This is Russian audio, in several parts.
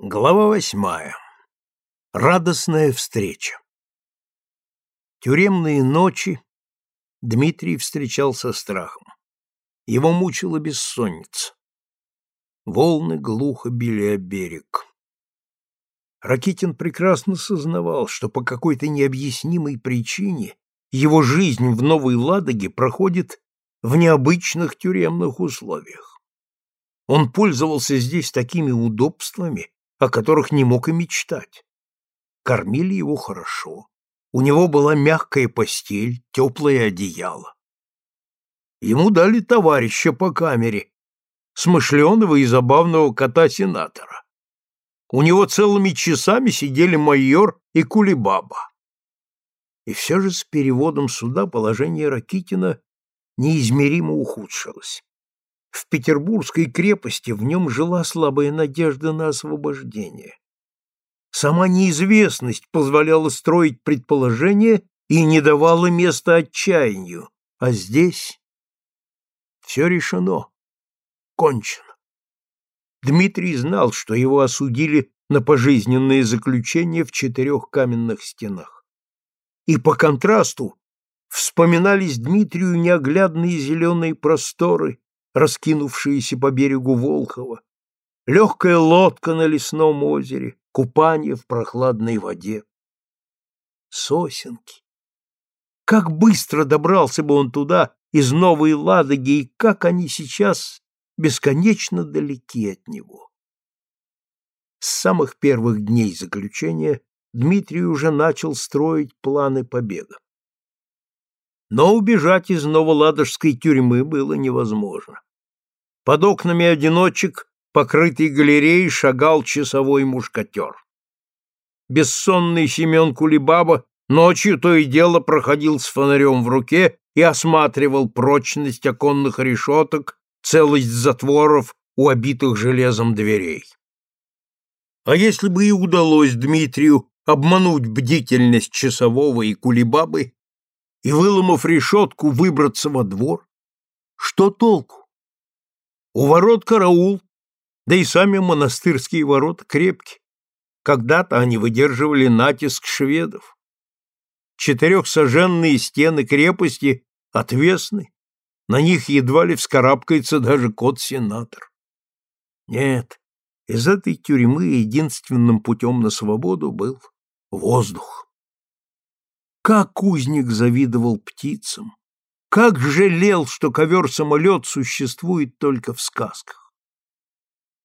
Глава восьмая. Радостная встреча. Тюремные ночи Дмитрий встречал со страхом. Его мучила бессонница. Волны глухо били о берег. Ракитин прекрасно сознавал, что по какой-то необъяснимой причине его жизнь в Новой Ладоге проходит в необычных тюремных условиях. Он пользовался здесь такими удобствами, о которых не мог и мечтать. Кормили его хорошо. У него была мягкая постель, теплое одеяло. Ему дали товарища по камере, смышленого и забавного кота-сенатора. У него целыми часами сидели майор и кулибаба. И все же с переводом суда положение Ракитина неизмеримо ухудшилось. В Петербургской крепости в нем жила слабая надежда на освобождение. Сама неизвестность позволяла строить предположения и не давала места отчаянию, а здесь все решено, кончено. Дмитрий знал, что его осудили на пожизненное заключение в четырех каменных стенах. И по контрасту вспоминались Дмитрию неоглядные зеленые просторы раскинувшиеся по берегу Волхова, легкая лодка на лесном озере, купание в прохладной воде. Сосенки. Как быстро добрался бы он туда из Новой Ладоги, и как они сейчас бесконечно далеки от него. С самых первых дней заключения Дмитрий уже начал строить планы побега. Но убежать из Новоладожской тюрьмы было невозможно. Под окнами одиночек, покрытый галереей, шагал часовой мушкатер. Бессонный Семен Кулибаба ночью то и дело проходил с фонарем в руке и осматривал прочность оконных решеток, целость затворов у обитых железом дверей. А если бы и удалось Дмитрию обмануть бдительность часового и Кулибабы и, выломав решетку, выбраться во двор, что толку? У ворот караул, да и сами монастырские ворота крепки. Когда-то они выдерживали натиск шведов. Четырехсоженные стены крепости отвесны, на них едва ли вскарабкается даже кот-сенатор. Нет, из этой тюрьмы единственным путем на свободу был воздух. Как кузник завидовал птицам, как жалел, что ковер-самолет существует только в сказках.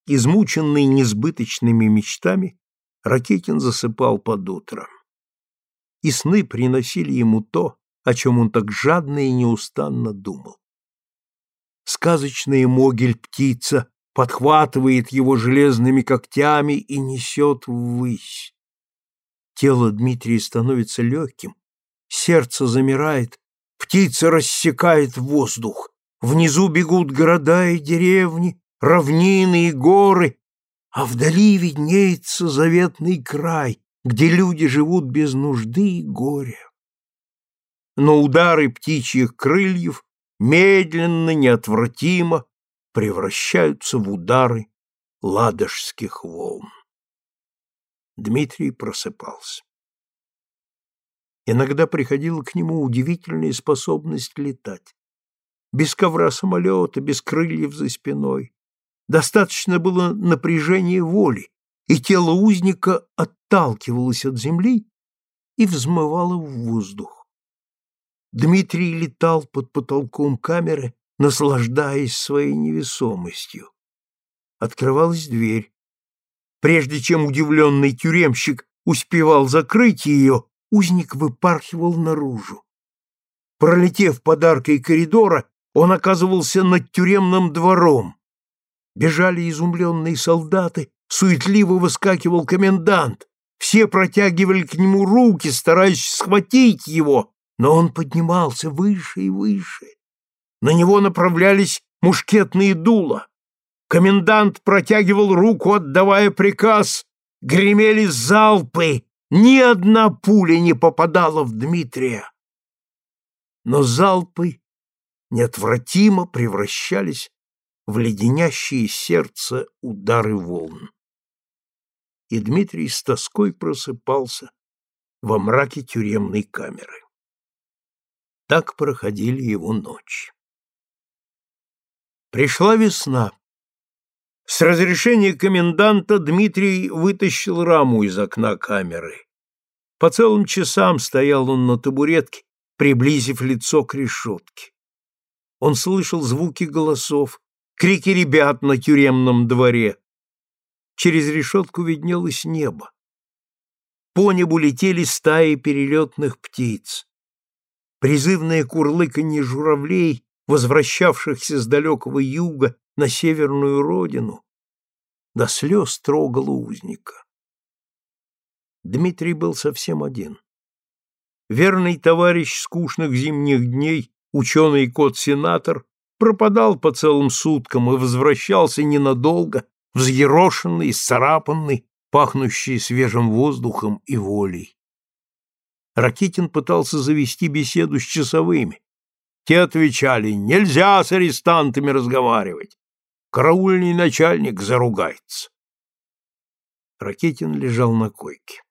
Измученный несбыточными мечтами, Ракетин засыпал под утро. И сны приносили ему то, о чем он так жадно и неустанно думал. Сказочная могиль-птица подхватывает его железными когтями и несет ввысь. Тело Дмитрия становится легким, сердце замирает, Птица рассекает воздух. Внизу бегут города и деревни, равнины и горы, а вдали виднеется заветный край, где люди живут без нужды и горя. Но удары птичьих крыльев медленно, неотвратимо превращаются в удары ладожских волн. Дмитрий просыпался. Иногда приходила к нему удивительная способность летать. Без ковра самолета, без крыльев за спиной. Достаточно было напряжения воли, и тело узника отталкивалось от земли и взмывало в воздух. Дмитрий летал под потолком камеры, наслаждаясь своей невесомостью. Открывалась дверь. Прежде чем удивленный тюремщик успевал закрыть ее, узник выпархивал наружу. Пролетев подаркой коридора, он оказывался над тюремным двором. Бежали изумленные солдаты, суетливо выскакивал комендант. Все протягивали к нему руки, стараясь схватить его, но он поднимался выше и выше. На него направлялись мушкетные дула. Комендант протягивал руку, отдавая приказ. Гремели залпы, ни одна пуля не попадала в Дмитрия. Но залпы неотвратимо превращались в леденящие сердце удары волн. и Дмитрий с тоской просыпался во мраке тюремной камеры. Так проходили его ночи. Пришла весна. С разрешения коменданта Дмитрий вытащил раму из окна камеры. По целым часам стоял он на табуретке, приблизив лицо к решетке. Он слышал звуки голосов, крики ребят на тюремном дворе. Через решетку виднелось небо. По небу летели стаи перелетных птиц. Призывное курлыканье журавлей, возвращавшихся с далекого юга на северную родину, до слез трогало узника. Дмитрий был совсем один. Верный товарищ скучных зимних дней, ученый кот-сенатор, пропадал по целым суткам и возвращался ненадолго, взъерошенный, исцарапанный, пахнущий свежим воздухом и волей. Ракитин пытался завести беседу с часовыми. Те отвечали, нельзя с арестантами разговаривать. Караульный начальник заругается. Ракитин лежал на койке.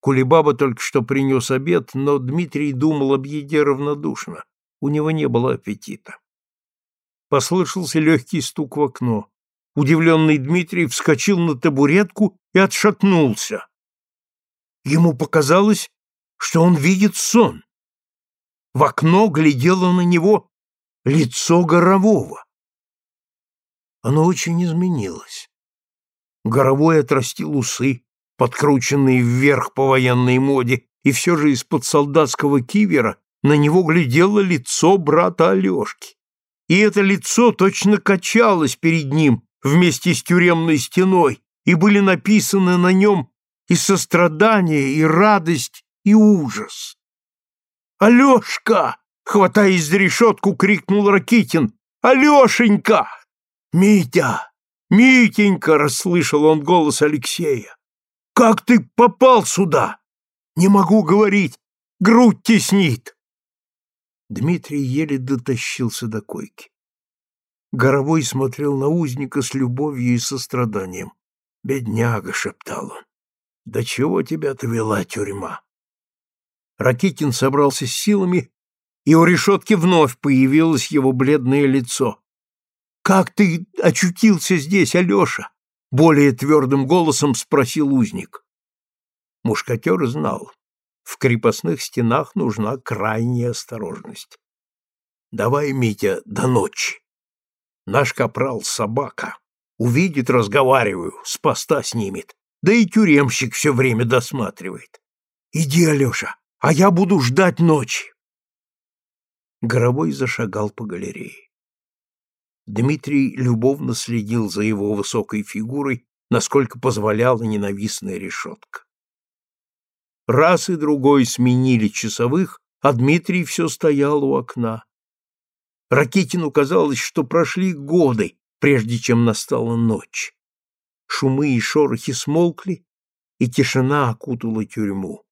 Кулебаба только что принес обед, но Дмитрий думал об еде равнодушно. У него не было аппетита. Послышался легкий стук в окно. Удивленный Дмитрий вскочил на табуретку и отшатнулся. Ему показалось, что он видит сон. В окно глядело на него лицо Горового. Оно очень изменилось. Горовой отрастил усы, подкрученные вверх по военной моде, и все же из-под солдатского кивера на него глядело лицо брата Алешки. И это лицо точно качалось перед ним вместе с тюремной стеной, и были написаны на нем и сострадание, и радость, и ужас. «Алешка!» — хватаясь за решетку, крикнул Ракитин. «Алешенька!» «Митя! Митенька!» — расслышал он голос Алексея. Как ты попал сюда? Не могу говорить. Грудь теснит. Дмитрий еле дотащился до койки. Горовой смотрел на узника с любовью и состраданием. «Бедняга!» — шептал он. «Да чего тебя довела тюрьма?» Ракитин собрался с силами, и у решетки вновь появилось его бледное лицо. «Как ты очутился здесь, Алеша? более твердым голосом спросил узник. Мушкатер знал, в крепостных стенах нужна крайняя осторожность. Давай, Митя, до ночи. Наш капрал собака. Увидит, разговариваю, с поста снимет. Да и тюремщик все время досматривает. Иди, Алеша, а я буду ждать ночи. Горовой зашагал по галерее. Дмитрий любовно следил за его высокой фигурой, насколько позволяла ненавистная решетка. Раз и другой сменили часовых, а Дмитрий все стоял у окна. Ракитину казалось, что прошли годы, прежде чем настала ночь. Шумы и шорохи смолкли, и тишина окутала тюрьму.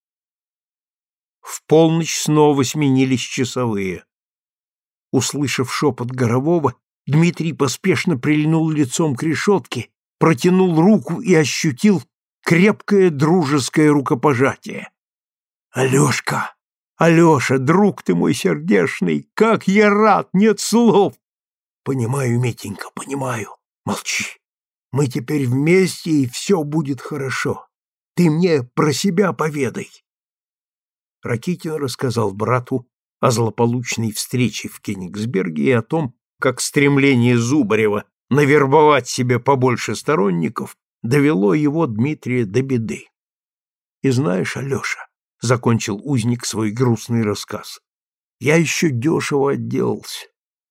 В полночь снова сменились часовые. Услышав шепот Горового, Дмитрий поспешно прильнул лицом к решетке, протянул руку и ощутил крепкое дружеское рукопожатие. «Алешка! Алеша, друг ты мой сердешный, как я рад, нет слов!» «Понимаю, Митенька, понимаю. Молчи. Мы теперь вместе, и все будет хорошо. Ты мне про себя поведай». Ракитин рассказал брату о злополучной встрече в Кенигсберге и о том, как стремление Зубарева навербовать себе побольше сторонников довело его Дмитрия до беды. И знаешь, Алеша, — закончил узник свой грустный рассказ, — я еще дешево отделался.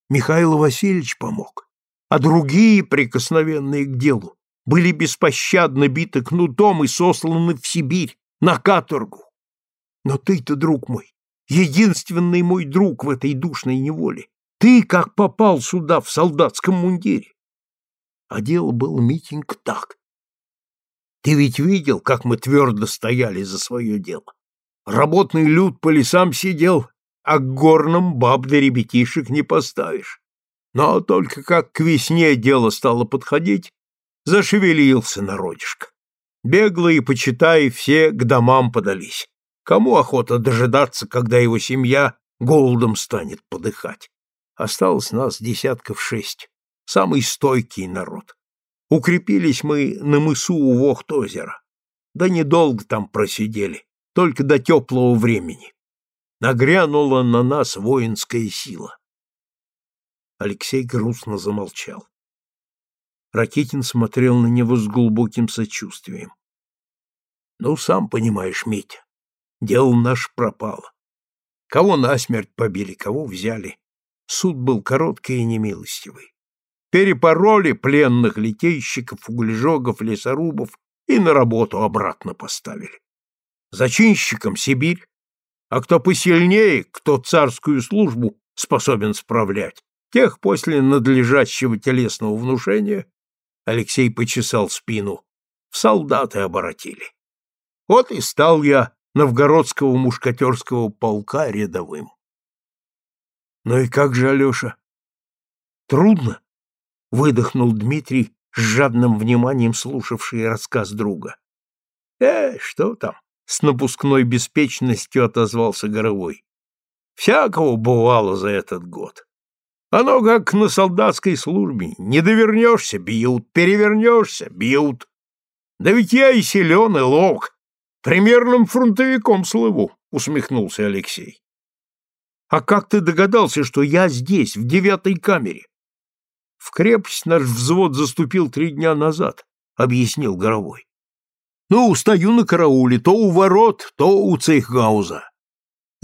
Михаил Васильевич помог, а другие, прикосновенные к делу, были беспощадно биты кнутом и сосланы в Сибирь, на каторгу. Но ты-то, друг мой, единственный мой друг в этой душной неволе, ты как попал сюда в солдатском мундире? А дело было, Митенька, так. Ты ведь видел, как мы твердо стояли за свое дело. Работный люд по лесам сидел, а к горным баб да ребятишек не поставишь. Но только как к весне дело стало подходить, зашевелился народишко. Беглые, почитай, все к домам подались. Кому охота дожидаться, когда его семья голодом станет подыхать? Осталось нас десятков шесть. Самый стойкий народ. Укрепились мы на мысу у Вохт-озера. Да недолго там просидели, только до теплого времени. Нагрянула на нас воинская сила. Алексей грустно замолчал. Ракитин смотрел на него с глубоким сочувствием. Ну, сам понимаешь, Митя, дело наше пропало. Кого насмерть побили, кого взяли. Суд был короткий и немилостивый. Перепороли пленных литейщиков, углежогов, лесорубов и на работу обратно поставили. Зачинщикам Сибирь, а кто посильнее, кто царскую службу способен справлять, тех после надлежащего телесного внушения Алексей почесал спину. В солдаты оборотили. Вот и стал я новгородского мушкатерского полка рядовым. Ну и как же, Алеша? Трудно? Выдохнул Дмитрий, с жадным вниманием слушавший рассказ друга. Э, что там? С напускной беспечностью отозвался Горовой. Всякого бывало за этот год. Оно как на солдатской службе. Не довернешься — бьют, перевернешься — бьют. Да ведь я и силен, и ловок. Примерным фронтовиком слыву, — усмехнулся Алексей. А как ты догадался, что я здесь, в девятой камере? В крепость наш взвод заступил три дня назад, — объяснил Горовой. Ну, стою на карауле, то у ворот, то у цейхгауза.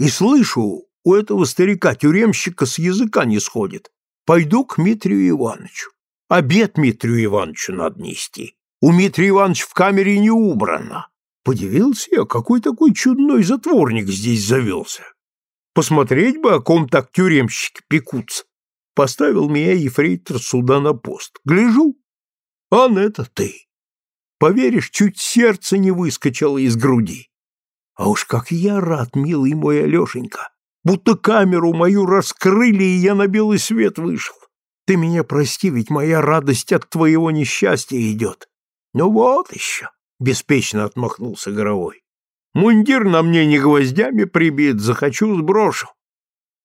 И слышу, у этого старика-тюремщика с языка не сходит. Пойду к Митрию Ивановичу. Обед Митрию Ивановичу надо нести. У Митрия Ивановича в камере не убрано. Подивился я, какой такой чудной затворник здесь завелся. Посмотреть бы, о ком так тюремщики пекутся. Поставил меня ефрейтор сюда на пост. Гляжу, ан это ты. Поверишь, чуть сердце не выскочило из груди. А уж как я рад, милый мой Алешенька, будто камеру мою раскрыли, и я на белый свет вышел. Ты меня прости, ведь моя радость от твоего несчастья идет. Ну вот еще, — беспечно отмахнулся Горовой. Мундир на мне не гвоздями прибит, захочу сброшу.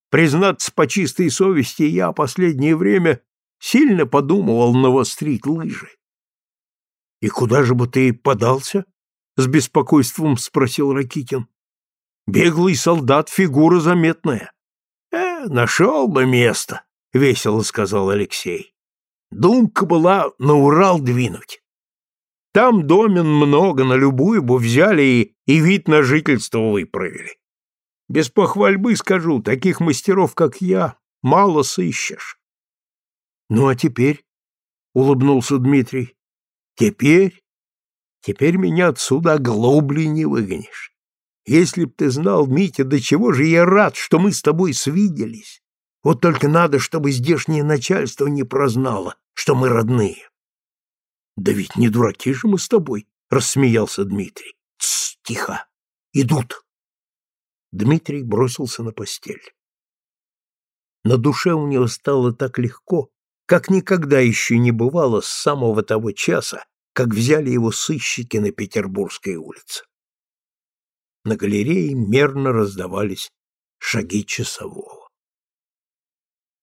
Признаться по чистой совести, я последнее время сильно подумывал навострить лыжи. — И куда же бы ты подался? — с беспокойством спросил Ракитин. Беглый солдат — фигура заметная. — Э, нашел бы место, — весело сказал Алексей. Думка была на Урал двинуть. Там домен много, на любую бы взяли и, и вид на жительство выправили. Без похвальбы скажу, таких мастеров, как я, мало сыщешь. — Ну а теперь? — улыбнулся Дмитрий. — Теперь? Теперь меня отсюда глобли не выгонишь. Если б ты знал, Митя, до чего же я рад, что мы с тобой свиделись. Вот только надо, чтобы здешнее начальство не прознало, что мы родные. Да ведь не дураки же мы с тобой, рассмеялся Дмитрий. Тс, тихо. Идут. Дмитрий бросился на постель. На душе у него стало так легко, как никогда еще не бывало с самого того часа, как взяли его сыщики на Петербургской улице на галерее мерно раздавались шаги часового.